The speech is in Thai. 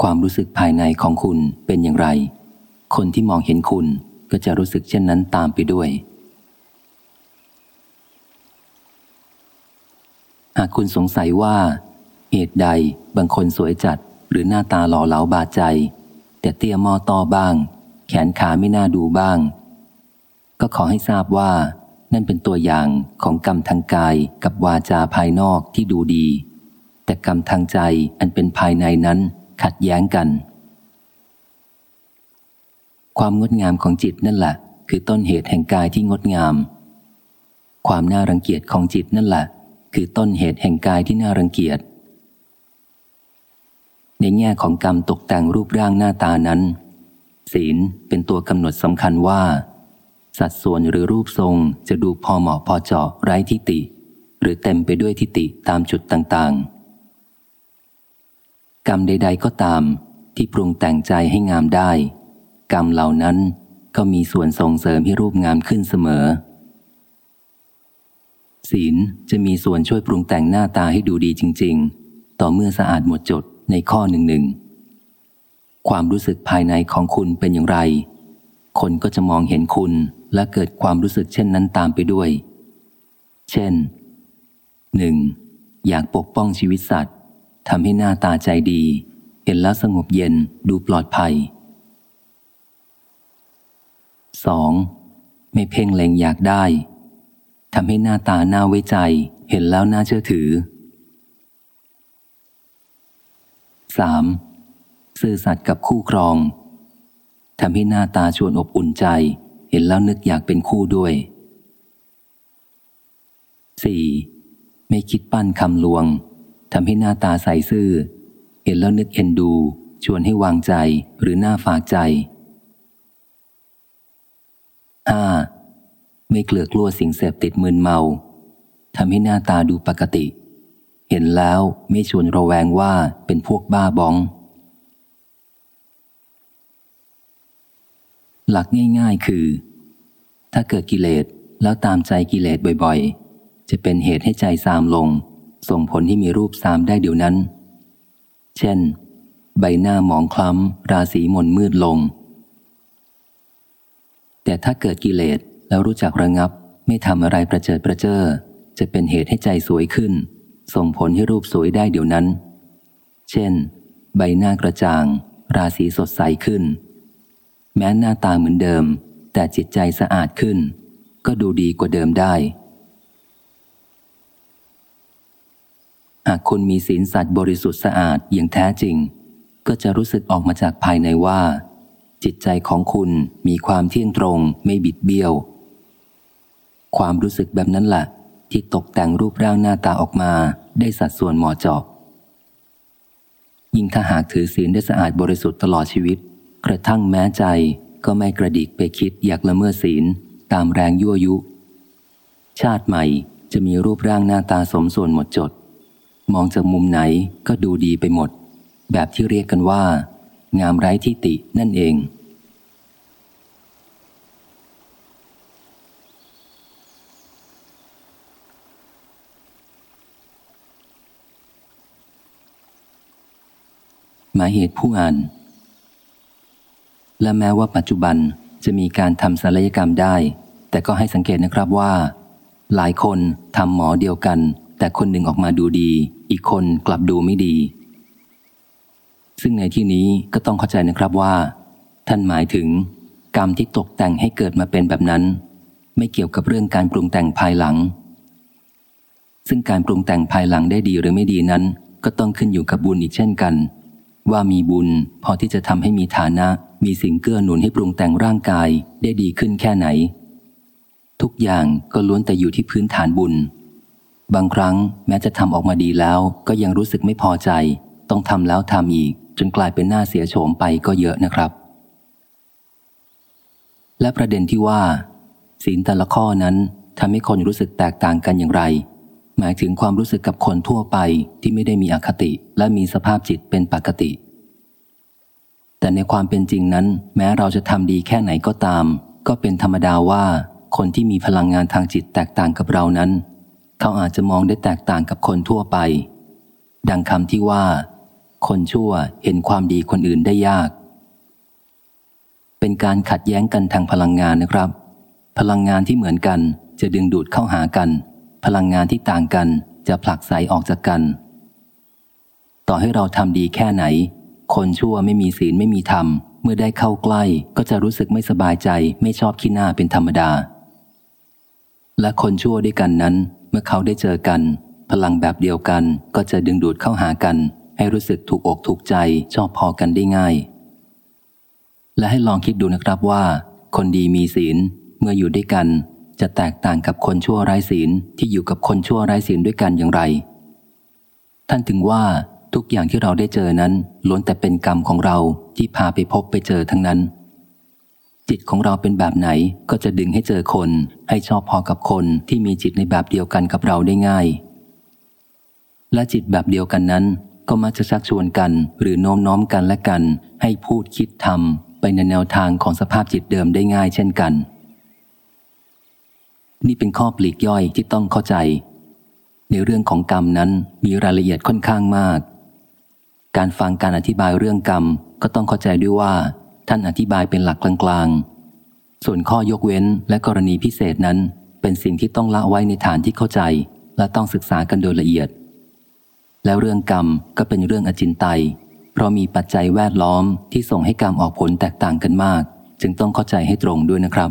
ความรู้สึกภายในของคุณเป็นอย่างไร คนที่มองเห็นคุณก็จะรู้สึกเช่นนั้นตามไปด้วย หากคุณสงสัยว่า เหตุใดบางคนสวยจัดหรือหน้าตาหล่อเหลาบาดใจ แต่เตี้ยมอต่อบ้าง แขนขาไม่น่าดูบ้าง ก็ขอให้ทราบว่า นั่นเป็นตัวอย่างของกรรมทางกายกับวาจาภายนอกที่ดูดี แต่กรรมทางใจอันเป็นภายในนั้น ขัดแย้งกัน ความงดงามของจิตนั่นแหละ คือต้นเหตุแห่งกายที่งดงาม ความน่ารังเกียจของจิตนั่นแหละ คือต้นเหตุแห่งกายที่น่ารังเกียจ ในแง่ของกรรมตกแต่งรูปร่างหน้าตานั้น ศีลเป็นตัวกำหนดสำคัญว่า สัดส่วนหรือรูปทรงจะดูพอเหมาะพอเจาะไร้ทิฏฐิหรือเต็มไปด้วยทิฏฐิตามจุดต่างๆ กรรมใด ๆ ก็ตาม ที่ปรุงแต่งใจให้งามได้ กรรมเหล่านั้นก็มีส่วนส่งเสริมให้รูปงามขึ้นเสมอ ศีลจะมีส่วนช่วยปรุงแต่งหน้าตาให้ดูดีจริง ๆ ต่อเมื่อสะอาดหมดจดในข้อหนึ่งหนึ่งความรู้สึกภายในของคุณเป็นอย่างไร คนก็จะมองเห็นคุณและเกิดความรู้สึกเช่นนั้นตามไปด้วย เช่น 1. อยากปกป้องชีวิตสัตว์ ทำให้หน้าตาใจดี เห็นแล้วสงบเย็นดูปลอดภัย 2. ไม่เพ่งเล็งอยากได้ทำให้หน้าตาน่าไว้ใจ เห็นแล้วน่าเชื่อถือ 3. ซื่อสัตย์กับคู่ครองทำให้หน้าตาชวนอบอุ่นใจ เห็นแล้วนึกอยากเป็นคู่ด้วย 4. ไม่คิดปั้นคำลวง ทำให้หน้าตาใสซื่อ เห็นแล้วนึกเอ็นดู ชวนให้วางใจหรือหน้าฝากใจ 5. ไม่เกลือกลัวสิ่งเสพติดมึนเมาทำให้หน้าตาดูปกติ เห็นแล้วไม่ชวนระแวงว่าเป็นพวกบ้าบอง หลักง่ายๆคือ ถ้าเกิดกิเลสแล้วตามใจกิเลสบ่อยๆ จะเป็นเหตุให้ใจซามลง ส่งผลให้มีรูปซามได้เดี๋ยวนั้น เช่น ใบหน้าหมองคล้ำ ราศีมนมืดลง แต่ถ้าเกิดกิเลสแล้วรู้จักระงับ ไม่ทำอะไรประเจิดประเจ้อจะเป็นเหตุให้ใจสวยขึ้น ส่งผลให้รูปสวยได้เดี๋ยวนั้น เช่น ใบหน้ากระจ่าง ราศีสดใสขึ้น แม้หน้าตาเหมือนเดิม แต่จิตใจสะอาดขึ้น ก็ดูดีกว่าเดิมได้ หากคุณมีศีลสัตว์บริสุทธิ์สะอาดอย่างแท้จริง ก็จะรู้สึกออกมาจากภายในว่า จิตใจของคุณมีความเที่ยงตรงไม่บิดเบี้ยว ความรู้สึกแบบนั้นแหละที่ตกแต่งรูปร่างหน้าตาออกมาได้สัดส่วนเหมาะเจาะยิ่งถ้าหากถือศีลได้สะอาดบริสุทธิ์ตลอดชีวิต กระทั่งแม้ใจก็ไม่กระดิกไปคิดอยากละเมิดศีลตามแรงยั่วยุ ชาติใหม่จะมีรูปร่างหน้าตาสมส่วนหมดจด มองจากมุมไหนก็ดูดีไปหมด แบบที่เรียกกันว่า งามไร้ที่ตินั่นเอง หมายเหตุผู้อ่าน และแม้ว่าปัจจุบันจะมีการทำศัลยกรรมได้ แต่ก็ให้สังเกตนะครับว่า หลายคนทำหมอเดียวกัน แต่คนหนึ่งออกมาดูดี อีกคนกลับดูไม่ดี ซึ่งในที่นี้ก็ต้องเข้าใจนะครับว่า ท่านหมายถึง กรรมที่ตกแต่งให้เกิดมาเป็นแบบนั้น ไม่เกี่ยวกับเรื่องการปรุงแต่งภายหลัง ซึ่งการปรุงแต่งภายหลังได้ดีหรือไม่ดีนั้น ก็ต้องขึ้นอยู่กับบุญอีกเช่นกัน ว่ามีบุญพอที่จะทำให้มีฐานะ มีสิ่งเกื้อหนุนให้ปรุงแต่งร่างกายได้ดีขึ้นแค่ไหน ทุกอย่างก็ล้วนแต่อยู่ที่พื้นฐานบุญ บางครั้งแม้จะทำออกมาดีแล้วก็ยังรู้สึกไม่พอใจ ต้องทำแล้วทำอีก จนกลายเป็นหน้าเสียโฉมไปก็เยอะนะครับ และประเด็นที่ว่า ศีลแต่ละข้อนั้นทำให้คนรู้สึกแตกต่างกันอย่างไร หมายถึงความรู้สึกกับคนทั่วไปที่ไม่ได้มีอคติและมีสภาพจิตเป็นปกติ แต่ในความเป็นจริงนั้น แม้เราจะทำดีแค่ไหนก็ตาม ก็เป็นธรรมดาว่า คนที่มีพลังงานทางจิตแตกต่างกับเรานั้น เขาอาจจะมองได้แตกต่างกับคนทั่วไป ดังคำที่ว่า คนชั่วเห็นความดีคนอื่นได้ยาก เป็นการขัดแย้งกันทางพลังงานนะครับ พลังงานที่เหมือนกันจะดึงดูดเข้าหากัน พลังงานที่ต่างกันจะผลักไสออกจากกัน ต่อให้เราทำดีแค่ไหน คนชั่วไม่มีศีลไม่มีธรรม เมื่อได้เข้าใกล้ก็จะรู้สึกไม่สบายใจไม่ชอบขี้หน้าเป็นธรรมดา และคนชั่วด้วยกันนั้น มื่อเขาได้เจอกัน พลังแบบเดียวกันก็จะดึงดูดเข้าหากัน ให้รู้สึกถูกอกถูกใจชอบพอกันได้ง่าย และให้ลองคิดดูนะครับว่า คนดีมีศีลเมื่ออยู่ด้วยกัน จะแตกต่างกับคนชั่วไร้ศีลที่อยู่กับคนชั่วไร้ศีลด้วยกันอย่างไร ท่านถึงว่าทุกอย่างที่เราได้เจอนั้นล้วนแต่เป็นกรรมของเราที่พาไปพบไปเจอทั้งนั้น จิตของเราเป็นแบบไหนก็จะดึงให้เจอคน ให้ชอบพอกับคนที่มีจิตในแบบเดียวกันกับเราได้ง่าย และจิตแบบเดียวกันนั้น ก็มักจะชักชวนกัน หรือโน้มน้อมกันและกัน ให้พูดคิดทำไปในแนวทางของสภาพจิตเดิมได้ง่ายเช่นกัน นี่เป็นข้อปลีกย่อยที่ต้องเข้าใจ ในเรื่องของกรรมนั้นมีรายละเอียดค่อนข้างมาก การฟังการอธิบายเรื่องกรรมก็ต้องเข้าใจด้วยว่า ท่านอธิบายเป็นหลักกลางๆ ส่วนข้อยกเว้นและกรณีพิเศษนั้น เป็นสิ่งที่ต้องละไว้ในฐานที่เข้าใจ และต้องศึกษากันโดยละเอียด แล้วเรื่องกรรมก็เป็นเรื่องอจินไตย เพราะมีปัจจัยแวดล้อมที่ส่งให้กรรมออกผลแตกต่างกันมาก จึงต้องเข้าใจให้ตรงด้วยนะครับ